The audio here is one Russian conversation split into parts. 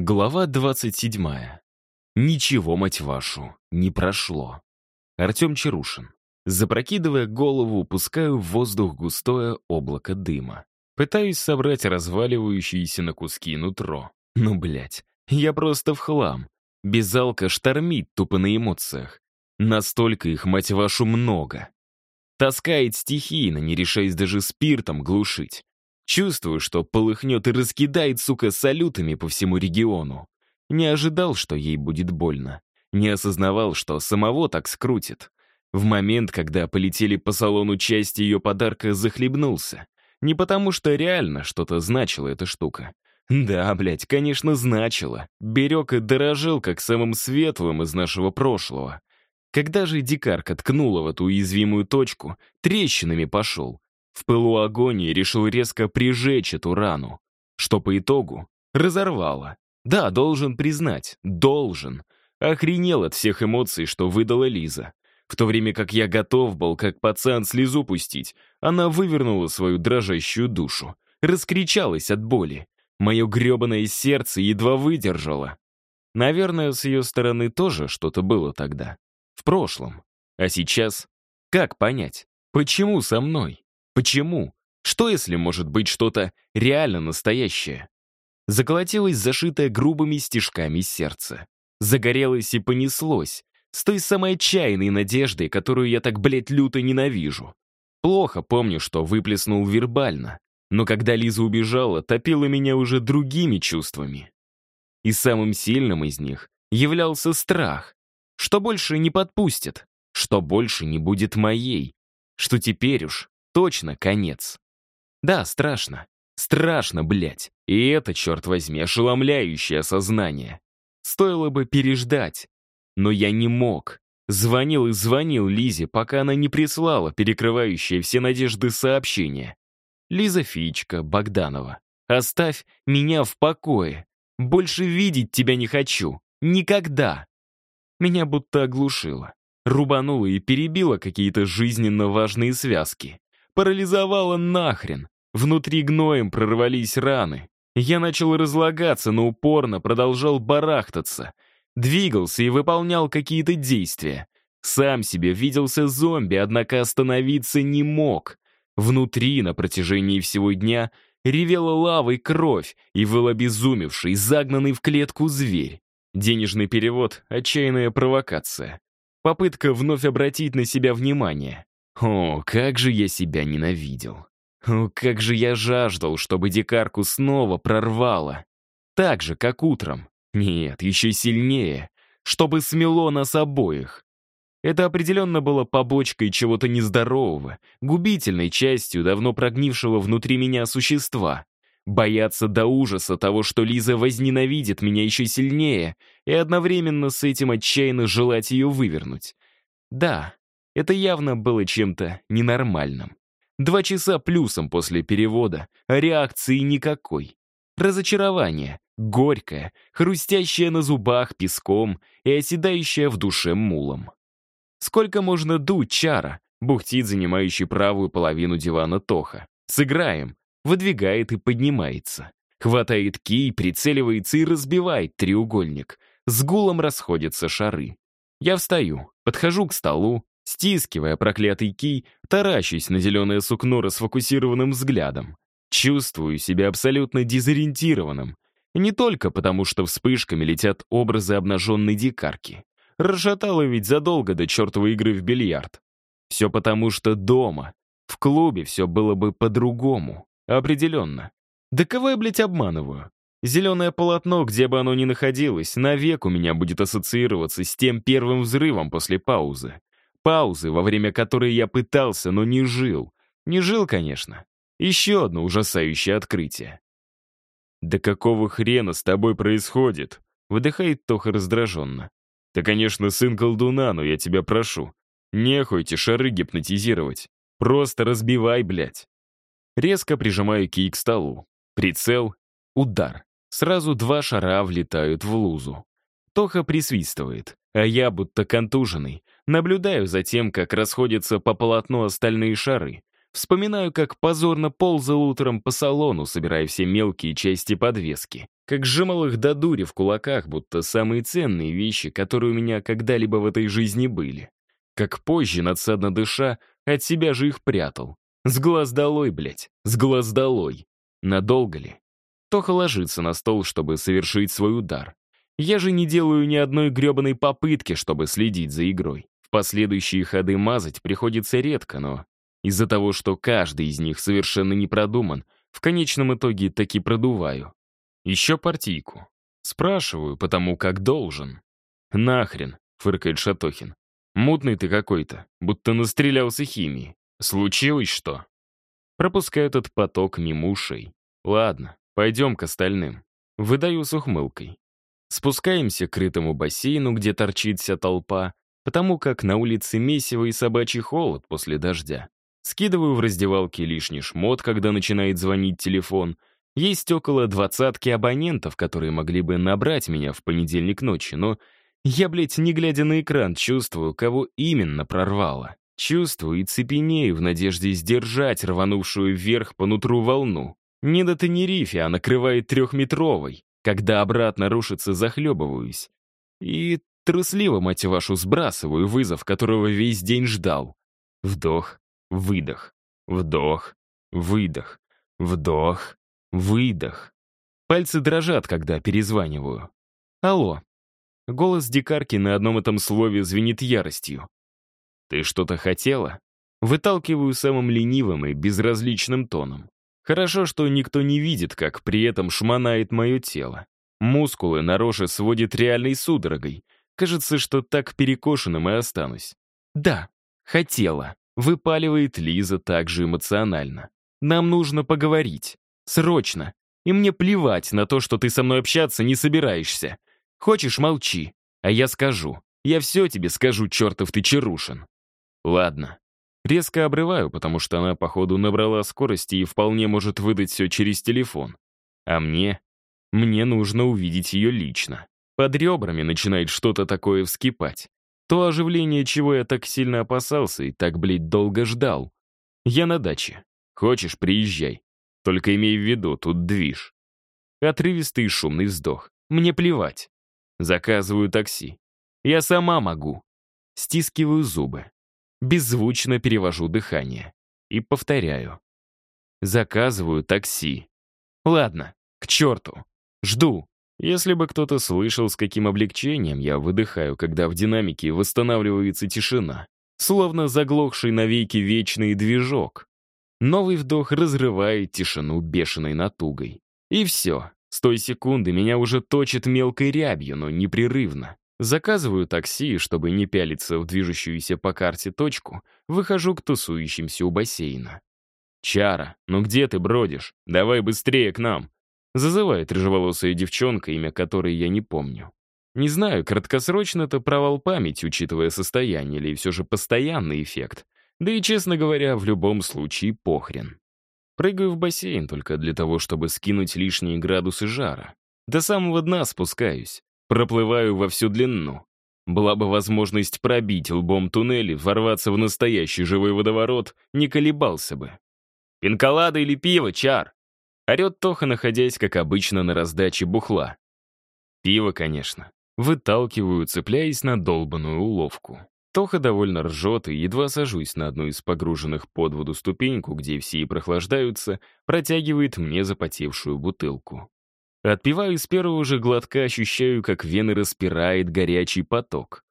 Глава 27. Ничего, мать вашу, не прошло. Артем Чарушин. Запрокидывая голову, пускаю в воздух густое облако дыма. Пытаюсь собрать разваливающееся на куски нутро. Ну, блядь, я просто в хлам. Безалка штормит тупо на эмоциях. Настолько их, мать вашу, много. Таскает стихийно, не решаясь даже спиртом глушить. Чувствую, что полыхнет и раскидает, сука, салютами по всему региону. Не ожидал, что ей будет больно. Не осознавал, что самого так скрутит. В момент, когда полетели по салону части ее подарка, захлебнулся. Не потому, что реально что-то значила эта штука. Да, блядь, конечно, значило. Берег и дорожил как самым светлым из нашего прошлого. Когда же дикарка ткнула в эту уязвимую точку, трещинами пошел. В пылу агонии решил резко прижечь эту рану, что по итогу разорвало. Да, должен признать, должен. Охренел от всех эмоций, что выдала Лиза. В то время как я готов был, как пацан, слезу пустить, она вывернула свою дрожащую душу, раскричалась от боли. Мое гребаное сердце едва выдержало. Наверное, с ее стороны тоже что-то было тогда. В прошлом. А сейчас? Как понять? Почему со мной? Почему? Что, если может быть что-то реально настоящее? Заколотилось зашитое грубыми стежками сердце. Загорелось и понеслось. С той самой отчаянной надеждой, которую я так, блядь, люто ненавижу. Плохо помню, что выплеснул вербально. Но когда Лиза убежала, топила меня уже другими чувствами. И самым сильным из них являлся страх, что больше не подпустят, что больше не будет моей, что теперь уж точно конец. Да, страшно. Страшно, блядь. И это, черт возьми, ошеломляющее осознание. Стоило бы переждать. Но я не мог. Звонил и звонил Лизе, пока она не прислала перекрывающее все надежды сообщения. «Лиза Фичка, Богданова, оставь меня в покое. Больше видеть тебя не хочу. Никогда!» Меня будто оглушило. Рубануло и перебило какие-то жизненно важные связки. Парализовало нахрен. Внутри гноем прорвались раны. Я начал разлагаться, но упорно продолжал барахтаться. Двигался и выполнял какие-то действия. Сам себе виделся зомби, однако остановиться не мог. Внутри на протяжении всего дня ревела лавой кровь и был обезумевший, загнанный в клетку зверь. Денежный перевод — отчаянная провокация. Попытка вновь обратить на себя внимание. О, как же я себя ненавидел. О, как же я жаждал, чтобы дикарку снова прорвало. Так же, как утром. Нет, еще сильнее. Чтобы смело нас обоих. Это определенно было побочкой чего-то нездорового, губительной частью давно прогнившего внутри меня существа. Бояться до ужаса того, что Лиза возненавидит меня еще сильнее, и одновременно с этим отчаянно желать ее вывернуть. Да, это явно было чем-то ненормальным. Два часа плюсом после перевода, а реакции никакой. Разочарование, горькое, хрустящее на зубах песком и оседающее в душе мулом. Сколько можно дуть, чара, бухтит занимающий правую половину дивана Тоха. Сыграем. Выдвигает и поднимается. Хватает кий, прицеливается и разбивает треугольник. С гулом расходятся шары. Я встаю, подхожу к столу, Стискивая проклятый кий, таращусь на зеленое сукно расфокусированным взглядом. Чувствую себя абсолютно дезориентированным. Не только потому, что вспышками летят образы обнаженной дикарки. Расшатало ведь задолго до чертовой игры в бильярд. Все потому, что дома, в клубе все было бы по-другому. Определенно. Да кого я, блядь, обманываю? Зеленое полотно, где бы оно ни находилось, навек у меня будет ассоциироваться с тем первым взрывом после паузы. Паузы, во время которой я пытался, но не жил. Не жил, конечно. Еще одно ужасающее открытие. «Да какого хрена с тобой происходит?» Выдыхает Тоха раздраженно. «Ты, конечно, сын колдуна, но я тебя прошу. Нехуй эти шары гипнотизировать. Просто разбивай, блядь». Резко прижимаю кий к столу. Прицел. Удар. Сразу два шара влетают в лузу. Тоха присвистывает, а я, будто контуженный, наблюдаю за тем, как расходятся по полотну остальные шары. Вспоминаю, как позорно ползал утром по салону, собирая все мелкие части подвески. как сжимал их до дури в кулаках, будто самые ценные вещи, которые у меня когда-либо в этой жизни были. Как позже, надсадно дыша, от себя же их прятал. С глаз долой, блядь, с глаз долой. Надолго ли? Тоха ложится на стол, чтобы совершить свой удар. Я же не делаю ни одной гребаной попытки, чтобы следить за игрой. В последующие ходы мазать приходится редко, но из-за того, что каждый из них совершенно не продуман, в конечном итоге таки продуваю. Еще партийку. Спрашиваю, потому как должен. «Нахрен», — фыркает Шатохин. «Мутный ты какой-то, будто настрелялся химии. Случилось что?» Пропускаю этот поток мимо ушей. Ладно, пойдем к остальным. Выдаю с ухмылкой. Спускаемся к крытому бассейну, где торчит вся толпа, потому как на улице месиво и собачий холод после дождя. Скидываю в раздевалке лишний шмот, когда начинает звонить телефон. Есть около двадцатки абонентов, которые могли бы набрать меня в понедельник ночью, но я, блядь, не глядя на экран, чувствую, кого именно прорвало. Чувствую и цепенею в надежде сдержать рванувшую вверх по нутру волну. Не до Тенерифе, а накрывает трехметровой. Когда обратно рушится, захлебываюсь. И трусливо, мать вашу, сбрасываю вызов, которого весь день ждал. Вдох, Выдох. Вдох. Выдох. Вдох. Выдох. Пальцы дрожат, когда перезваниваю. Алло. Голос дикарки на одном этом слове звенит яростью. «Ты что-то хотела?» Выталкиваю самым ленивым и безразличным тоном. Хорошо, что никто не видит, как при этом шмонает мое тело. Мускулы на роже сводит реальной судорогой. Кажется, что так перекошенным и останусь. «Да, хотела». Выпаливает Лиза также эмоционально. «Нам нужно поговорить. Срочно. И мне плевать на то, что ты со мной общаться не собираешься. Хочешь, молчи. А я скажу. Я все тебе скажу, чертов ты чарушин». «Ладно». Резко обрываю, потому что она, походу, набрала скорости и вполне может выдать все через телефон. А мне? Мне нужно увидеть ее лично. Под ребрами начинает что-то такое вскипать. То оживление, чего я так сильно опасался и так, блядь, долго ждал. Я на даче. Хочешь, приезжай. Только имей в виду, тут движ. Отрывистый шумный вздох. Мне плевать. Заказываю такси. Я сама могу. Стискиваю зубы. Беззвучно перевожу дыхание. И повторяю. Заказываю такси. Ладно, к черту. Жду. Если бы кто-то слышал, с каким облегчением я выдыхаю, когда в динамике восстанавливается тишина, словно заглохший навеки вечный движок. Новый вдох разрывает тишину бешеной натугой. И все. С той секунды меня уже точит мелкой рябью, но непрерывно. Заказываю такси, чтобы не пялиться в движущуюся по карте точку, выхожу к тусующимся у бассейна. «Чара, ну где ты бродишь? Давай быстрее к нам!» Зазывает рыжеволосая девчонка, имя которой я не помню. Не знаю, краткосрочно это провал памяти, учитывая состояние, или все же постоянный эффект. Да и, честно говоря, в любом случае похрен. Прыгаю в бассейн только для того, чтобы скинуть лишние градусы жара. До самого дна спускаюсь. Проплываю во всю длину. Была бы возможность пробить лбом туннели, ворваться в настоящий живой водоворот, не колебался бы. «Пинколада или пиво, Чар?» Орет Тоха, находясь, как обычно, на раздаче бухла. Пиво, конечно. Выталкиваю, цепляясь на долбанную уловку. Тоха довольно ржет, и едва сажусь на одну из погруженных под воду ступеньку, где все и прохлаждаются, протягивает мне запотевшую бутылку. Отпиваю с первого же глотка, ощущаю, как вены распирает горячий поток.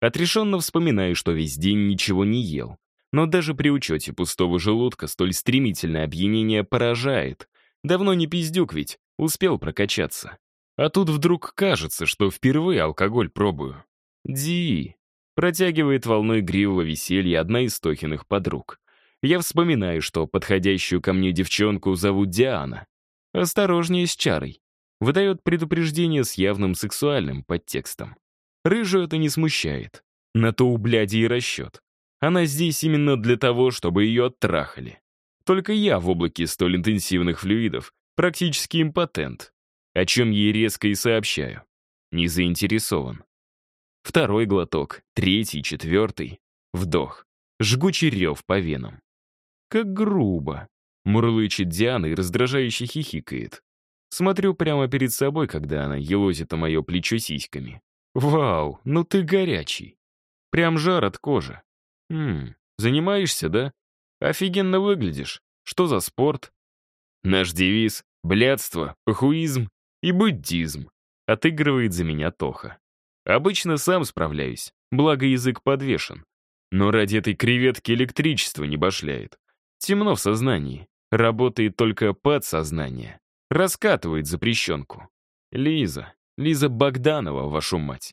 Отрешенно вспоминаю, что весь день ничего не ел. Но даже при учете пустого желудка столь стремительное опьянение поражает. Давно не пиздюк ведь, успел прокачаться. А тут вдруг кажется, что впервые алкоголь пробую. Ди. Протягивает волной гривого веселья одна из Тохиных подруг. Я вспоминаю, что подходящую ко мне девчонку зовут Диана. Осторожнее с чарой. Выдает предупреждение с явным сексуальным подтекстом. Рыжую это не смущает. На то у бляди и расчет. Она здесь именно для того, чтобы ее оттрахали. Только я в облаке столь интенсивных флюидов практически импотент, о чем ей резко и сообщаю. Не заинтересован. Второй глоток, третий, четвертый. Вдох. Жгучий рев по венам. Как грубо. Мурлычет Диана и раздражающе хихикает. Смотрю прямо перед собой, когда она елозит о мое плечо сиськами. «Вау, ну ты горячий. Прям жар от кожи. Ммм, занимаешься, да? Офигенно выглядишь. Что за спорт?» Наш девиз — блядство, похуизм и буддизм. Отыгрывает за меня Тоха. Обычно сам справляюсь, благо язык подвешен. Но ради этой креветки электричество не башляет. Темно в сознании, работает только подсознание. Раскатывает запрещенку. Лиза, Лиза Богданова, вашу мать.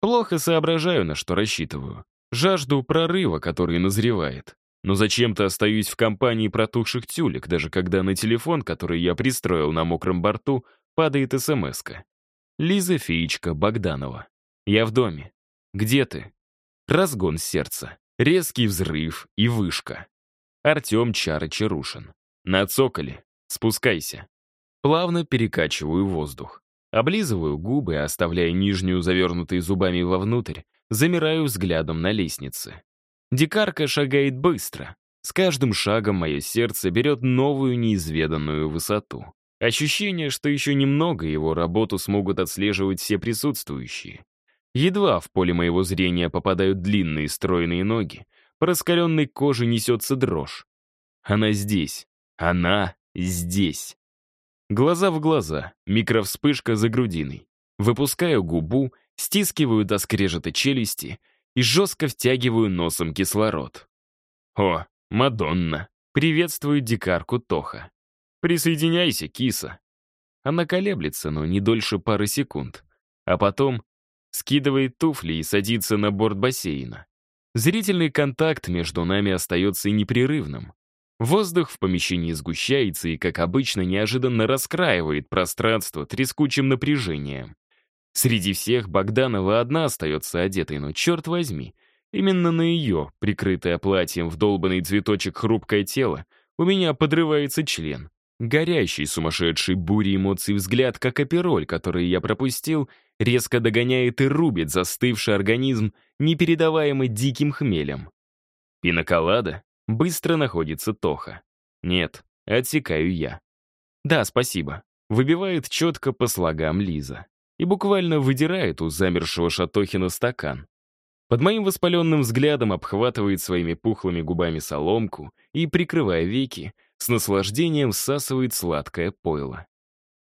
Плохо соображаю, на что рассчитываю. Жажду прорыва, который назревает. Но зачем-то остаюсь в компании протухших тюлек, даже когда на телефон, который я пристроил на мокром борту, падает СМСка. Лиза Феечка Богданова. Я в доме. Где ты? Разгон сердца. Резкий взрыв и вышка. Артем Чара Чарушин. На цоколе. Спускайся. Плавно перекачиваю воздух. Облизываю губы, оставляя нижнюю завернутой зубами вовнутрь, замираю взглядом на лестнице. Дикарка шагает быстро. С каждым шагом мое сердце берет новую неизведанную высоту. Ощущение, что еще немного его работу смогут отслеживать все присутствующие. Едва в поле моего зрения попадают длинные стройные ноги, по раскаленной коже несется дрожь. Она здесь. Она здесь. Глаза в глаза, микровспышка за грудиной. Выпускаю губу, стискиваю до скрежета челюсти и жестко втягиваю носом кислород. О, Мадонна. Приветствует дикарку Тоха. Присоединяйся, киса. Она колеблется, но не дольше пары секунд. А потом скидывает туфли и садится на борт бассейна. Зрительный контакт между нами остается непрерывным. Воздух в помещении сгущается и, как обычно, неожиданно раскраивает пространство трескучим напряжением. Среди всех Богданова одна остается одетой, но черт возьми, именно на ее, прикрытое платьем в долбанный цветочек хрупкое тело, у меня подрывается член. Горящий, сумасшедший бурей эмоций взгляд, как опероль, который я пропустил, резко догоняет и рубит застывший организм, непередаваемый диким хмелем. Пиноколада? Быстро находится Тоха. Нет, отсекаю я. Да, спасибо. Выбивает четко по слогам Лиза. И буквально выдирает у замершего Шатохина стакан. Под моим воспаленным взглядом обхватывает своими пухлыми губами соломку и, прикрывая веки, с наслаждением всасывает сладкое пойло.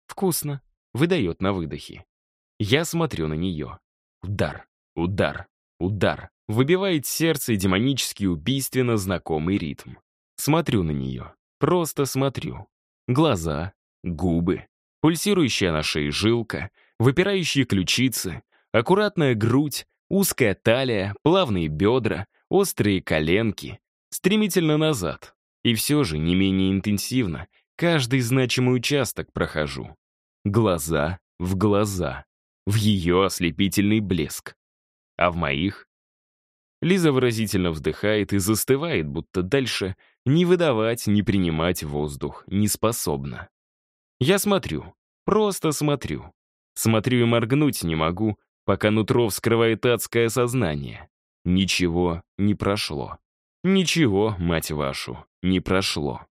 «Вкусно», — выдает на выдохе. Я смотрю на нее. Удар, удар, удар. Выбивает сердце демонический убийственно знакомый ритм. Смотрю на нее. Просто смотрю. Глаза, губы, пульсирующая на шее жилка, выпирающие ключицы, аккуратная грудь, узкая талия, плавные бедра, острые коленки, стремительно назад. И все же не менее интенсивно каждый значимый участок прохожу. Глаза в глаза, в ее ослепительный блеск. А в моих Лиза выразительно вздыхает и застывает, будто дальше не выдавать, не принимать воздух не способна. Я смотрю, просто смотрю. Смотрю и моргнуть не могу, пока нутро вскрывает адское сознание. Ничего не прошло. Ничего, мать вашу, не прошло.